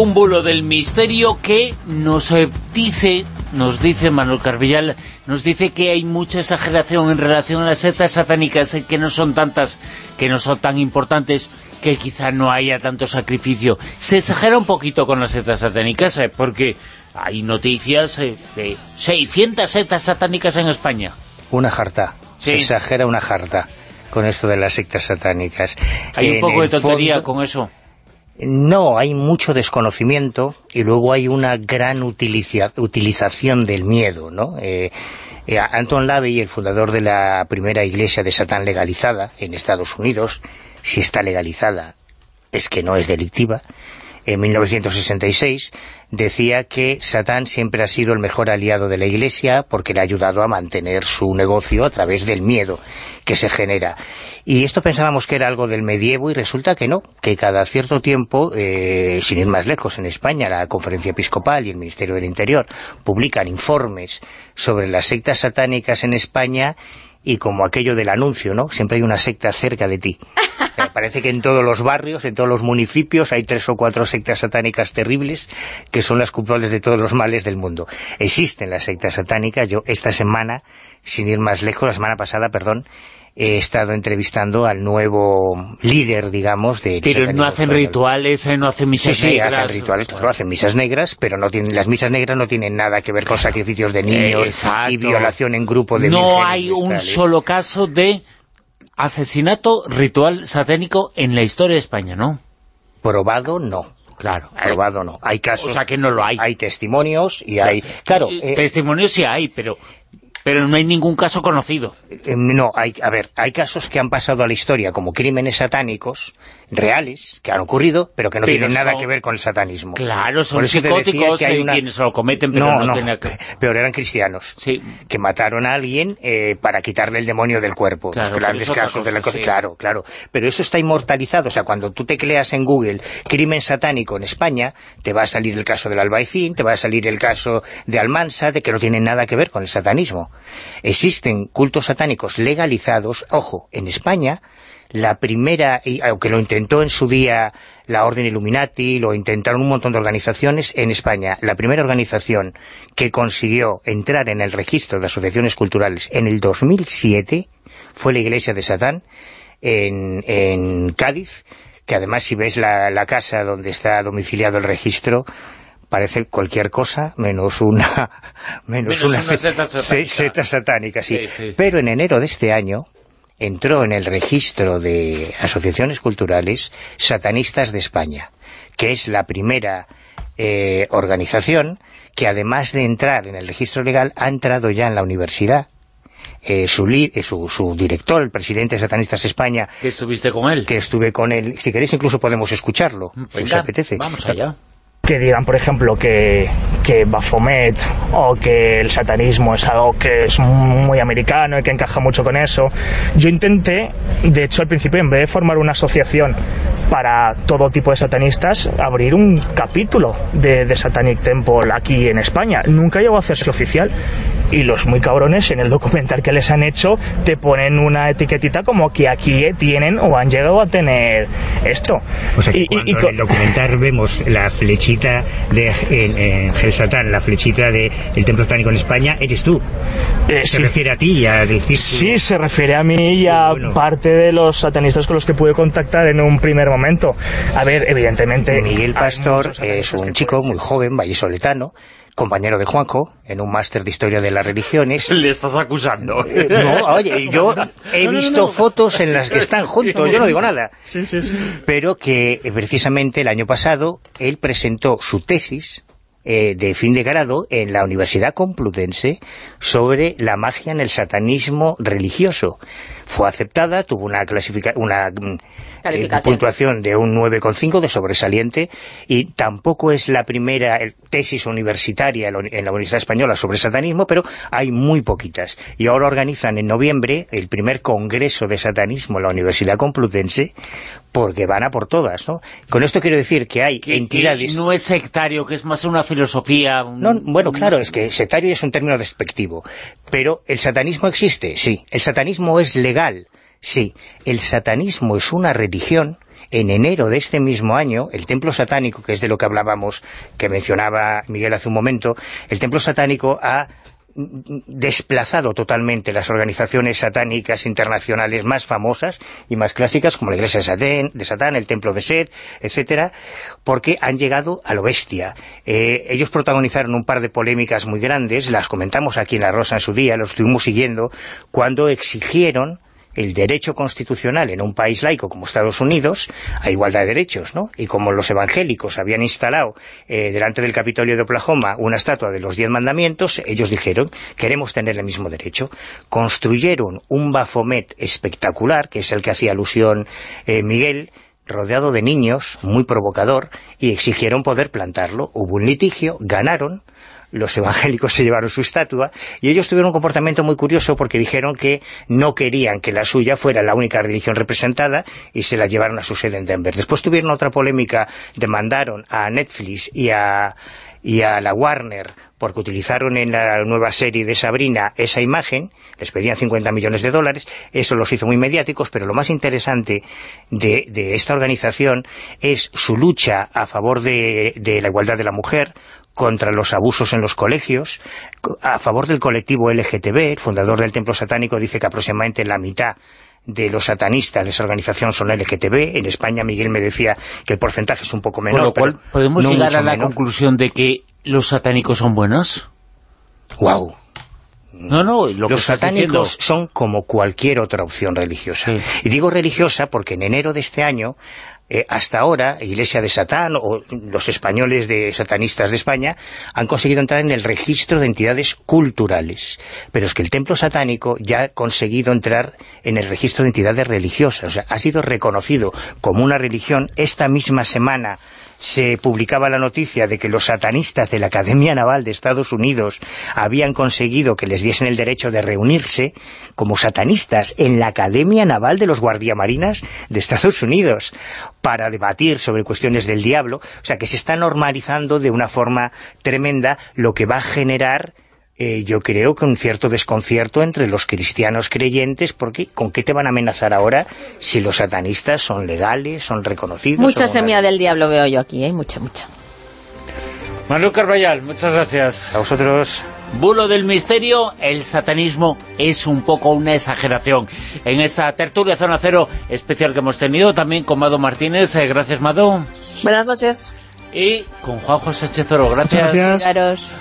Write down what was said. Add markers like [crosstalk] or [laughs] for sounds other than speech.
un bulo del misterio que nos dice, nos dice Manuel Carvillal, nos dice que hay mucha exageración en relación a las sectas satánicas, que no son tantas, que no son tan importantes, que quizá no haya tanto sacrificio. Se exagera un poquito con las sectas satánicas, ¿eh? porque hay noticias eh, de 600 sectas satánicas en España. Una jarta, se exagera una jarta con esto de las sectas satánicas. Hay un poco de tontería con eso. No, hay mucho desconocimiento y luego hay una gran utilización del miedo, ¿no? Eh, eh, Anton Lavey, el fundador de la primera iglesia de Satán legalizada en Estados Unidos, si está legalizada es que no es delictiva, en 1966, decía que Satán siempre ha sido el mejor aliado de la Iglesia porque le ha ayudado a mantener su negocio a través del miedo que se genera. Y esto pensábamos que era algo del medievo y resulta que no, que cada cierto tiempo, eh, sin ir más lejos, en España la Conferencia Episcopal y el Ministerio del Interior publican informes sobre las sectas satánicas en España y como aquello del anuncio, ¿no? Siempre hay una secta cerca de ti. parece que en todos los barrios, en todos los municipios, hay tres o cuatro sectas satánicas terribles que son las culpables de todos los males del mundo. Existen las sectas satánicas. Yo esta semana, sin ir más lejos, la semana pasada, perdón, he estado entrevistando al nuevo líder, digamos, de... Pero no hacen rituales, eh, no hacen misas sí, sí, negras. hacen rituales, claro, hacen misas negras, pero no tienen, las misas negras no tienen nada que ver con sacrificios de niños y violación en grupo de No hay un solo caso de asesinato ritual satánico en la historia de España, ¿no? Probado, no. Claro. Probado no. Hay casos... O sea que no lo hay. Hay testimonios y hay... Claro. Eh, testimonios sí hay, pero pero no hay ningún caso conocido. Eh, no, hay, a ver, hay casos que han pasado a la historia como crímenes satánicos reales, que han ocurrido, pero que no tienen nada que ver con el satanismo. Claro, son psicóticos que hay quienes lo cometen, pero no, no, no que... [laughs] peor eran cristianos, sí. que mataron a alguien eh, para quitarle el demonio del cuerpo. Claro, casos de la cosa, claro, claro. Pero eso está inmortalizado, o sea, cuando tú te creas en Google crimen satánico en España, te va a salir el caso del Albaicín, te va a salir el caso de Almansa, de que no tienen nada que ver con el satanismo. Existen cultos satánicos legalizados, ojo, en España, la primera, aunque lo intentó en su día la Orden Illuminati, lo intentaron un montón de organizaciones, en España. La primera organización que consiguió entrar en el registro de asociaciones culturales en el 2007 fue la Iglesia de Satán en, Cádiz, que además si ves la, la casa donde está domiciliado el registro, parece cualquier cosa menos una [laughs] menos, una, seta satánica, sí. Pero en enero de este año entró en el registro de asociaciones culturales satanistas de España, que es la primera eh, organización que además de entrar en el registro legal ha entrado ya en la universidad eh, su, eh, su, su, director, el presidente de Satanistas España... ¿Que estuviste con él? Que estuve con él. Si queréis incluso podemos escucharlo, si os apetece. Vamos allá que digan, por ejemplo, que, que Baphomet o que el satanismo es algo que es muy americano y que encaja mucho con eso. Yo intenté, de hecho al principio, en vez de formar una asociación para todo tipo de satanistas, abrir un capítulo de, de Satanic Temple aquí en España. Nunca llegó a hacerse oficial y los muy cabrones en el documental que les han hecho te ponen una etiquetita como que aquí tienen o han llegado a tener esto. y, y, en el documental vemos la flechita de en, Satán, la flechita del templo satánico en España, eres tú. Eh, se refiere a ti y a Sí, se refiere a mí y a parte de los satanistas con los que pude contactar en un primer momento. A ver, evidentemente... Miguel Pastor es un chico muy joven, vallisoletano, compañero de Juanjo, en un máster de Historia de las Religiones. [laughs] Le estás acusando. Eh, no, oye, [laughs] yo he visto fotos en las que están juntos, yo no digo nada. Sí, sí, sí. Pero que eh, precisamente el año pasado él presentó su tesis eh, de fin de grado en la Universidad Complutense sobre la magia en el satanismo religioso. Fue aceptada, tuvo una, una mm, eh, puntuación de un 9,5 de sobresaliente y tampoco es la primera tesis universitaria en la Universidad Española sobre satanismo, pero hay muy poquitas. Y ahora organizan en noviembre el primer congreso de satanismo en la Universidad Complutense porque van a por todas, ¿no? Con esto quiero decir que hay entidades... no es sectario, que es más una filosofía... No, bueno, claro, es que sectario es un término despectivo, pero el satanismo existe, sí. El satanismo es legal, Sí, el satanismo es una religión en enero de este mismo año, el templo satánico, que es de lo que hablábamos, que mencionaba Miguel hace un momento, el templo satánico ha desplazado totalmente las organizaciones satánicas internacionales más famosas y más clásicas, como la Iglesia de Satán, el Templo de Set, etcétera, porque han llegado a lo bestia. Eh, ellos protagonizaron un par de polémicas muy grandes, las comentamos aquí en La Rosa en su día, los estuvimos siguiendo, cuando exigieron el derecho constitucional en un país laico como Estados Unidos a igualdad de derechos, ¿no? Y como los evangélicos habían instalado eh, delante del Capitolio de Oklahoma una estatua de los Diez Mandamientos, ellos dijeron, queremos tener el mismo derecho. Construyeron un Bafomet espectacular, que es el que hacía alusión eh, Miguel, rodeado de niños, muy provocador, y exigieron poder plantarlo. Hubo un litigio, ganaron, los evangélicos se llevaron su estatua, y ellos tuvieron un comportamiento muy curioso porque dijeron que no querían que la suya fuera la única religión representada y se la llevaron a su sede en Denver. Después tuvieron otra polémica, demandaron a Netflix y a, y a la Warner porque utilizaron en la nueva serie de Sabrina esa imagen, les pedían 50 millones de dólares, eso los hizo muy mediáticos, pero lo más interesante de, de esta organización es su lucha a favor de, de la igualdad de la mujer, contra los abusos en los colegios, a favor del colectivo LGTB, el fundador del templo satánico dice que aproximadamente la mitad de los satanistas de esa organización son LGTB. En España Miguel me decía que el porcentaje es un poco menor. Con lo cual, ¿podemos llegar a la conclusión de que los satánicos son buenos? ¡Wow! No, no, los satánicos son como cualquier otra opción religiosa. Y digo religiosa porque en enero de este año eh, hasta ahora, Iglesia de Satán o los españoles de satanistas de España han conseguido entrar en el registro de entidades culturales. Pero es que el templo satánico ya ha conseguido entrar en el registro de entidades religiosas. O sea, ha sido reconocido como una religión esta misma semana se publicaba la noticia de que los satanistas de la Academia Naval de Estados Unidos habían conseguido que les diesen el derecho de reunirse como satanistas en la Academia Naval de los Guardiamarinas de Estados Unidos para debatir sobre cuestiones del diablo, o sea que se está normalizando de una forma tremenda lo que va a generar eh, yo creo que un cierto desconcierto entre los cristianos creyentes, porque ¿con qué te van a amenazar ahora si los satanistas son legales, son reconocidos? Mucha semilla del diablo veo yo aquí, ¿eh? mucha, mucha. Manuel Carballal, muchas gracias. A vosotros. Bulo del misterio, el satanismo es un poco una exageración. En esta tertulia Zona Cero especial que hemos tenido también con Mado Martínez. Eh, gracias, Mado. Buenas noches. Y con Juan José Chezoro. Gracias. Gracias.